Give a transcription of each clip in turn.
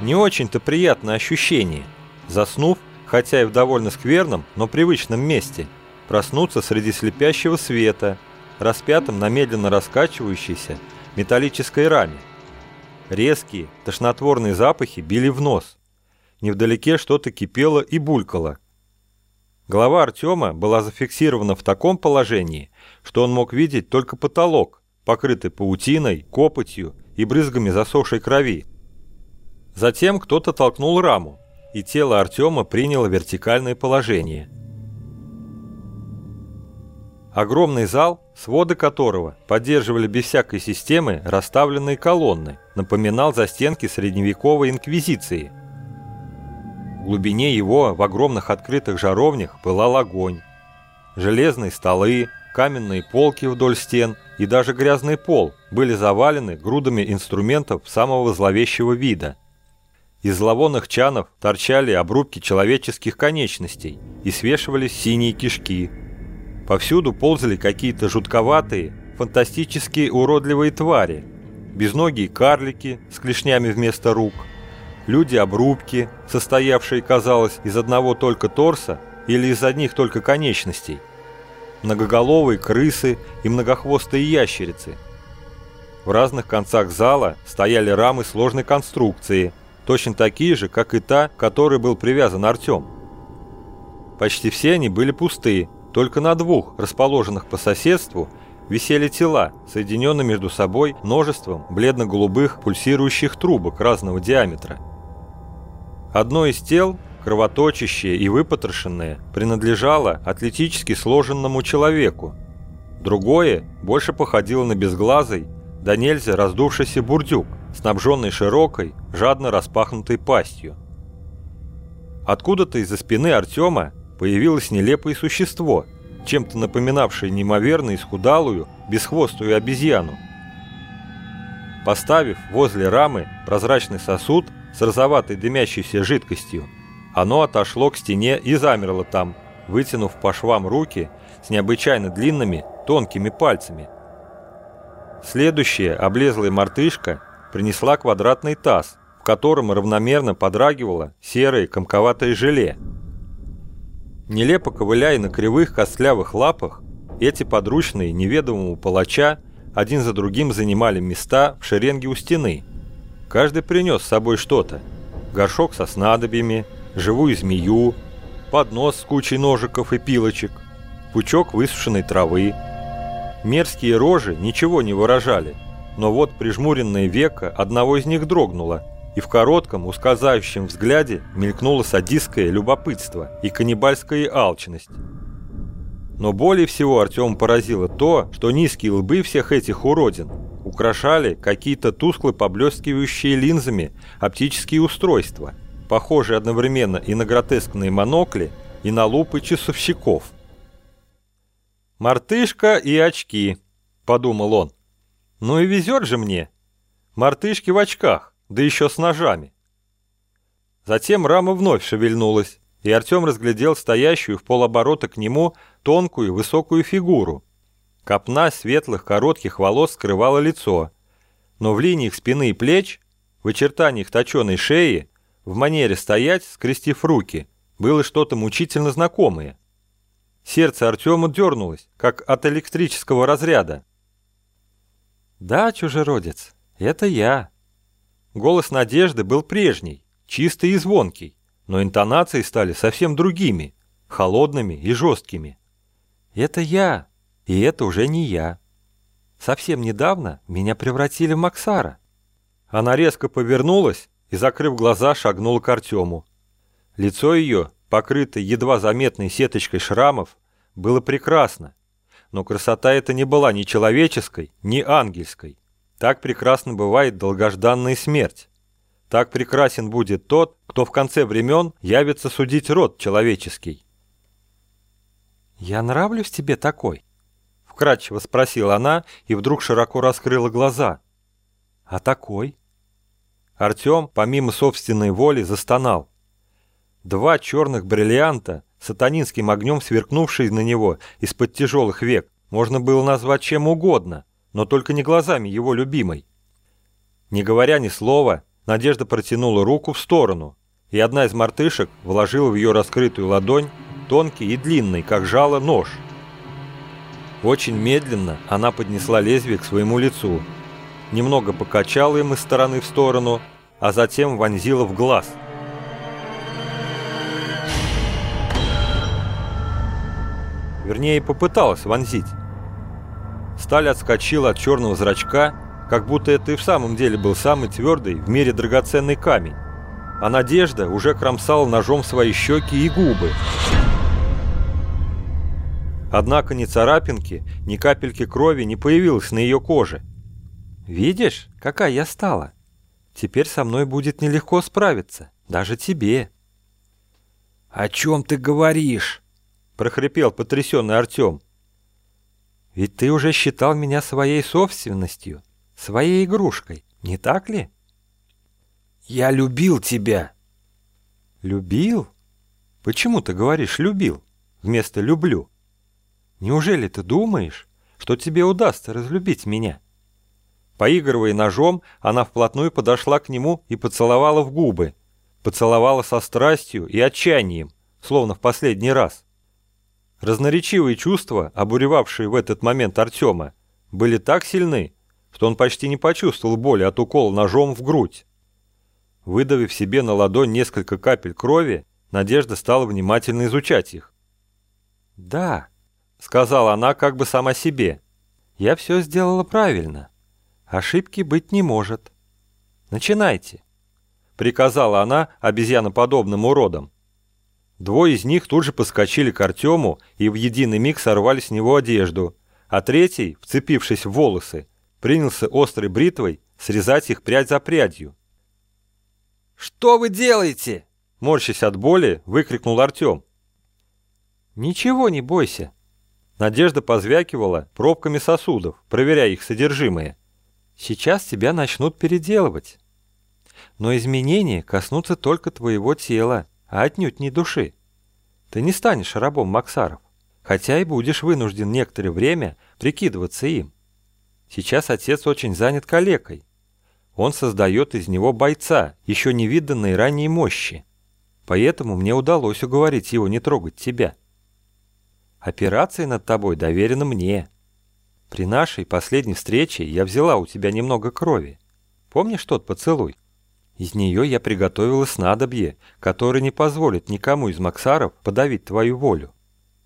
Не очень-то приятное ощущение. Заснув, хотя и в довольно скверном, но привычном месте, проснуться среди слепящего света, распятым на медленно раскачивающейся металлической раме. Резкие, тошнотворные запахи били в нос. Невдалеке что-то кипело и булькало. Голова Артема была зафиксирована в таком положении, что он мог видеть только потолок, покрытый паутиной, копотью и брызгами засохшей крови. Затем кто-то толкнул раму, и тело Артема приняло вертикальное положение. Огромный зал, своды которого поддерживали без всякой системы расставленные колонны, напоминал застенки средневековой инквизиции. В глубине его в огромных открытых жаровнях пылал огонь. Железные столы, каменные полки вдоль стен и даже грязный пол были завалены грудами инструментов самого зловещего вида – из зловонных чанов торчали обрубки человеческих конечностей и свешивались синие кишки. Повсюду ползали какие-то жутковатые, фантастические уродливые твари. Безногие карлики с клешнями вместо рук. Люди-обрубки, состоявшие, казалось, из одного только торса или из одних только конечностей. Многоголовые крысы и многохвостые ящерицы. В разных концах зала стояли рамы сложной конструкции – точно такие же, как и та, к которой был привязан Артем. Почти все они были пустые, только на двух, расположенных по соседству, висели тела, соединенные между собой множеством бледно-голубых пульсирующих трубок разного диаметра. Одно из тел, кровоточащее и выпотрошенное, принадлежало атлетически сложенному человеку. Другое больше походило на безглазый, да нельзя раздувшийся бурдюк, снабженный широкой, жадно распахнутой пастью. Откуда-то из-за спины Артема появилось нелепое существо, чем-то напоминавшее неимоверно исхудалую, бесхвостую обезьяну. Поставив возле рамы прозрачный сосуд с розоватой дымящейся жидкостью, оно отошло к стене и замерло там, вытянув по швам руки с необычайно длинными, тонкими пальцами. Следующая облезлая мартышка принесла квадратный таз, в котором равномерно подрагивало серое комковатое желе. Нелепо ковыляя на кривых костлявых лапах, эти подручные неведомому палача один за другим занимали места в шеренге у стены. Каждый принес с собой что-то. Горшок со снадобьями, живую змею, поднос с кучей ножиков и пилочек, пучок высушенной травы. Мерзкие рожи ничего не выражали – но вот прижмуренное веко одного из них дрогнуло, и в коротком, ускользающем взгляде мелькнуло садистское любопытство и каннибальская алчность. Но более всего Артем поразило то, что низкие лбы всех этих уродин украшали какие-то тускло поблескивающие линзами оптические устройства, похожие одновременно и на гротескные монокли, и на лупы часовщиков. «Мартышка и очки», — подумал он. Ну и везет же мне. Мартышки в очках, да еще с ножами. Затем рама вновь шевельнулась, и Артем разглядел стоящую в полоборота к нему тонкую высокую фигуру. Копна светлых коротких волос скрывала лицо, но в линиях спины и плеч, в очертаниях точеной шеи, в манере стоять, скрестив руки, было что-то мучительно знакомое. Сердце Артема дернулось, как от электрического разряда. «Да, чужеродец, это я». Голос Надежды был прежний, чистый и звонкий, но интонации стали совсем другими, холодными и жесткими. «Это я, и это уже не я. Совсем недавно меня превратили в Максара». Она резко повернулась и, закрыв глаза, шагнула к Артему. Лицо ее, покрытое едва заметной сеточкой шрамов, было прекрасно, но красота эта не была ни человеческой, ни ангельской. Так прекрасно бывает долгожданная смерть. Так прекрасен будет тот, кто в конце времен явится судить род человеческий. «Я нравлюсь тебе такой?» Вкратчиво спросила она и вдруг широко раскрыла глаза. «А такой?» Артем, помимо собственной воли, застонал. Два черных бриллианта сатанинским огнем сверкнувший на него из-под тяжелых век, можно было назвать чем угодно, но только не глазами его любимой. Не говоря ни слова, Надежда протянула руку в сторону, и одна из мартышек вложила в ее раскрытую ладонь тонкий и длинный, как жало, нож. Очень медленно она поднесла лезвие к своему лицу, немного покачала им из стороны в сторону, а затем вонзила в глаз. Вернее, попыталась вонзить. Сталь отскочила от черного зрачка, как будто это и в самом деле был самый твердый в мире драгоценный камень. А Надежда уже кромсала ножом свои щеки и губы. Однако ни царапинки, ни капельки крови не появилось на ее коже. «Видишь, какая я стала? Теперь со мной будет нелегко справиться, даже тебе». «О чем ты говоришь?» – прохрипел потрясенный Артем. «Ведь ты уже считал меня своей собственностью, своей игрушкой, не так ли?» «Я любил тебя!» «Любил? Почему ты говоришь «любил» вместо «люблю»?» Неужели ты думаешь, что тебе удастся разлюбить меня?» Поигрывая ножом, она вплотную подошла к нему и поцеловала в губы. Поцеловала со страстью и отчаянием, словно в последний раз. Разноречивые чувства, обуревавшие в этот момент Артема, были так сильны, что он почти не почувствовал боли от укола ножом в грудь. Выдавив себе на ладонь несколько капель крови, Надежда стала внимательно изучать их. «Да», сказала она как бы сама себе. «Я все сделала правильно. Ошибки быть не может. Начинайте», — приказала она обезьяноподобным уродам. Двое из них тут же поскочили к Артему и в единый миг сорвали с него одежду, а третий, вцепившись в волосы, принялся острой бритвой срезать их прядь за прядью. «Что вы делаете?» Морщась от боли, выкрикнул Артем. «Ничего не бойся», Надежда позвякивала пробками сосудов, проверяя их содержимое. «Сейчас тебя начнут переделывать. Но изменения коснутся только твоего тела, а отнюдь не души. Ты не станешь рабом Максаров, хотя и будешь вынужден некоторое время прикидываться им. Сейчас отец очень занят калекой. Он создает из него бойца, еще не виданной ранее мощи. Поэтому мне удалось уговорить его не трогать тебя. Операция над тобой доверена мне. При нашей последней встрече я взяла у тебя немного крови. Помнишь тот поцелуй? Из нее я приготовила снадобье, которое не позволит никому из Максаров подавить твою волю.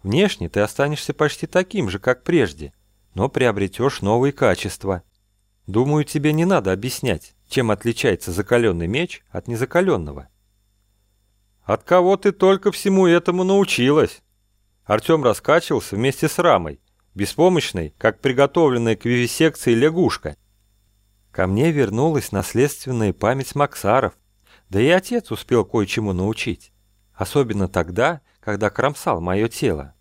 Внешне ты останешься почти таким же, как прежде, но приобретешь новые качества. Думаю, тебе не надо объяснять, чем отличается закаленный меч от незакаленного. От кого ты только всему этому научилась? Артем раскачивался вместе с рамой, беспомощной, как приготовленная к вивисекции лягушка. Ко мне вернулась наследственная память Максаров, да и отец успел кое-чему научить, особенно тогда, когда кромсал мое тело.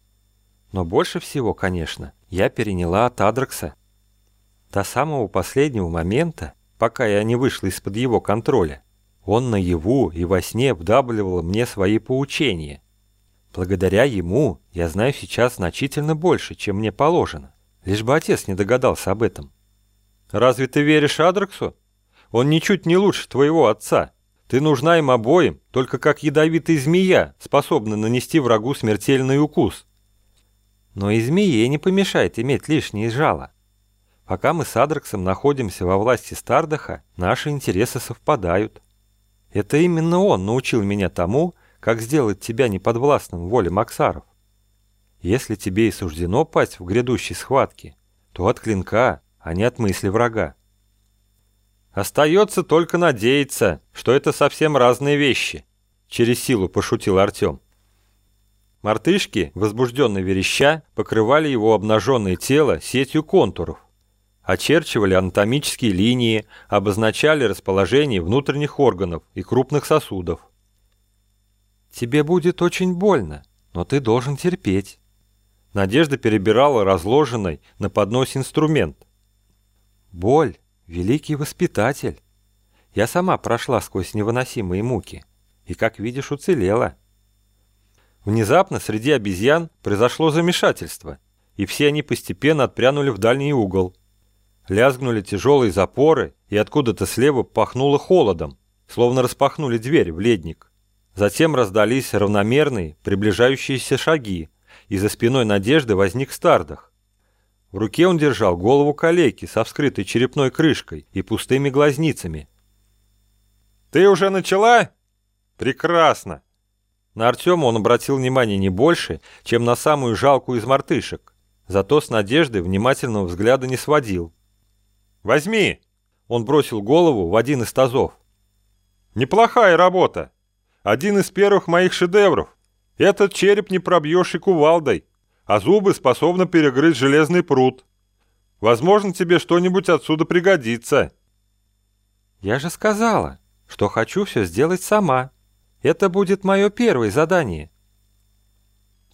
Но больше всего, конечно, я переняла от Адрекса. До самого последнего момента, пока я не вышла из-под его контроля, он наяву и во сне вдавливал мне свои поучения. Благодаря ему я знаю сейчас значительно больше, чем мне положено. Лишь бы отец не догадался об этом. Разве ты веришь Адрексу? Он ничуть не лучше твоего отца. Ты нужна им обоим, только как ядовитая змея, способна нанести врагу смертельный укус. Но и змее не помешает иметь лишнее жало. Пока мы с Адрексом находимся во власти Стардаха, наши интересы совпадают. Это именно он научил меня тому, как сделать тебя неподвластным воле Максаров. Если тебе и суждено пасть в грядущей схватке, то от клинка, а не от мысли врага. Остается только надеяться, что это совсем разные вещи, через силу пошутил Артем. Мартышки, возбужденно вереща, покрывали его обнаженное тело сетью контуров, очерчивали анатомические линии, обозначали расположение внутренних органов и крупных сосудов. Тебе будет очень больно, но ты должен терпеть. Надежда перебирала разложенный на подносе инструмент. Боль — великий воспитатель. Я сама прошла сквозь невыносимые муки и, как видишь, уцелела. Внезапно среди обезьян произошло замешательство, и все они постепенно отпрянули в дальний угол. Лязгнули тяжелые запоры, и откуда-то слева пахнуло холодом. словно распахнули дверь в ледник. Затем раздались равномерные, приближающиеся шаги, и за спиной Надежды возник Стардах. В руке он держал голову калеки со вскрытой черепной крышкой и пустыми глазницами. «Ты уже начала? Прекрасно!» На Артема он обратил внимание не больше, чем на самую жалкую из мартышек. Зато с надеждой внимательного взгляда не сводил. «Возьми!» Он бросил голову в один из тазов. «Неплохая работа. Один из первых моих шедевров. Этот череп не пробьешь и кувалдой, а зубы способны перегрызть железный пруд. Возможно, тебе что-нибудь отсюда пригодится». «Я же сказала, что хочу все сделать сама. Это будет мое первое задание».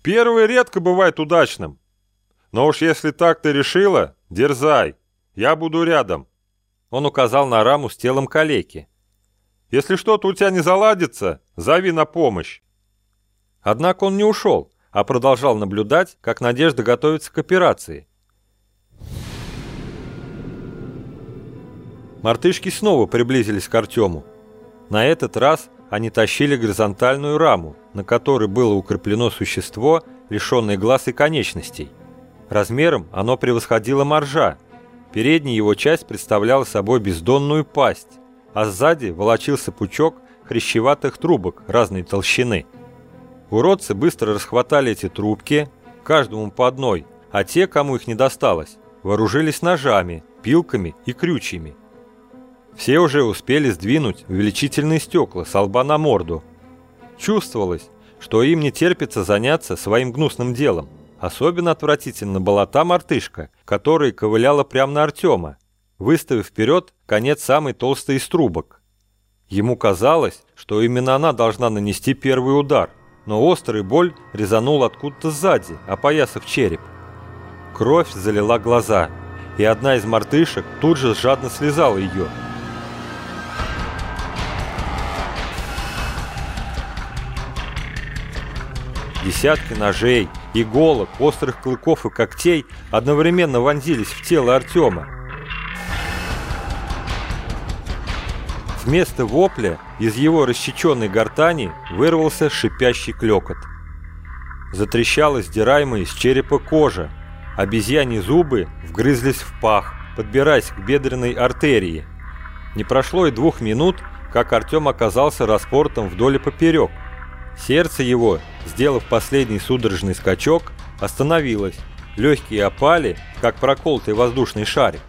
«Первое редко бывает удачным. Но уж если так ты решила, дерзай. Я буду рядом». Он указал на раму с телом калеки. «Если что-то у тебя не заладится, зови на помощь». Однако он не ушел, а продолжал наблюдать, как Надежда готовится к операции. Мартышки снова приблизились к Артему. На этот раз они тащили горизонтальную раму, на которой было укреплено существо, лишенное глаз и конечностей. Размером оно превосходило моржа. Передняя его часть представляла собой бездонную пасть, а сзади волочился пучок хрящеватых трубок разной толщины. Уродцы быстро расхватали эти трубки, каждому по одной, а те, кому их не досталось, вооружились ножами, пилками и крючьями. Все уже успели сдвинуть увеличительные стекла с лба на морду. Чувствовалось, что им не терпится заняться своим гнусным делом. Особенно отвратительно была та мартышка, которая ковыляла прямо на Артема, выставив вперед конец самой толстой из трубок. Ему казалось, что именно она должна нанести первый удар, но острый боль резанул откуда-то сзади, опоясав череп. Кровь залила глаза, и одна из мартышек тут же жадно слезала ее. Десятки ножей, иголок, острых клыков и когтей одновременно вонзились в тело Артема. Вместо вопля из его рассеченной гортани вырвался шипящий клекот. Затрещала сдираемая из черепа кожа. Обезьяньи зубы вгрызлись в пах, подбираясь к бедренной артерии. Не прошло и двух минут, как Артем оказался распортом вдоль и поперек. Сердце его, сделав последний судорожный скачок, остановилось. Легкие опали, как проколотый воздушный шарик,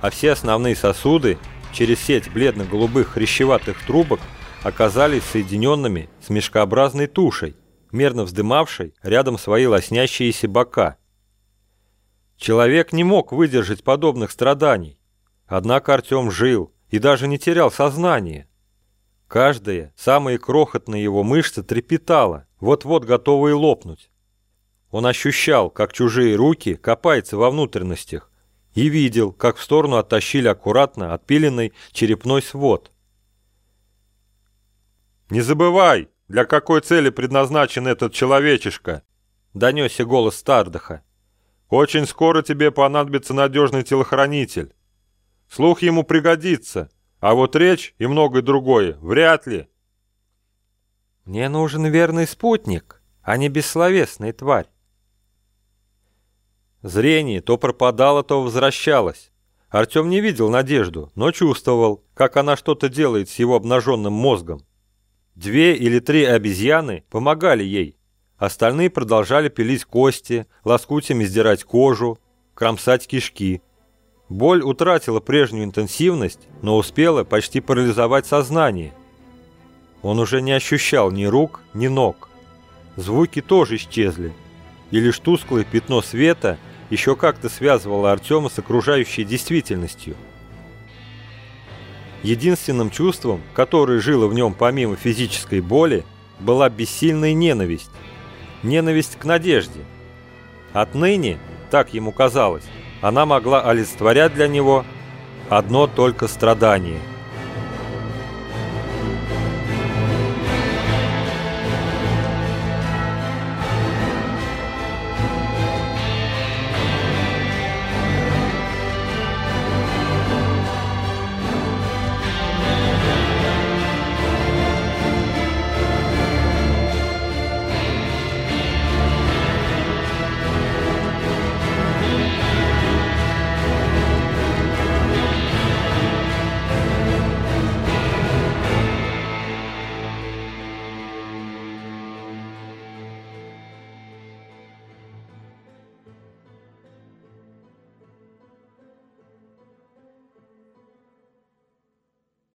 а все основные сосуды через сеть бледно-голубых хрящеватых трубок оказались соединенными с мешкообразной тушей, мерно вздымавшей рядом свои лоснящиеся бока. Человек не мог выдержать подобных страданий. Однако Артем жил и даже не терял сознание. Каждая, самая крохотная его мышца трепетала, вот-вот готовая лопнуть. Он ощущал, как чужие руки копаются во внутренностях, и видел, как в сторону оттащили аккуратно отпиленный черепной свод. «Не забывай, для какой цели предназначен этот человечишка!» — донесся голос Стардаха. «Очень скоро тебе понадобится надежный телохранитель. Слух ему пригодится, а вот речь и многое другое вряд ли». «Мне нужен верный спутник, а не бессловесная тварь. Зрение то пропадало, то возвращалось. Артем не видел Надежду, но чувствовал, как она что-то делает с его обнаженным мозгом. Две или три обезьяны помогали ей. Остальные продолжали пилить кости, лоскутями сдирать кожу, кромсать кишки. Боль утратила прежнюю интенсивность, но успела почти парализовать сознание. Он уже не ощущал ни рук, ни ног. Звуки тоже исчезли, и лишь тусклое пятно света еще как-то связывало Артема с окружающей действительностью. Единственным чувством, которое жило в нем помимо физической боли, была бессильная ненависть. Ненависть к надежде. Отныне, так ему казалось, она могла олицетворять для него одно только страдание –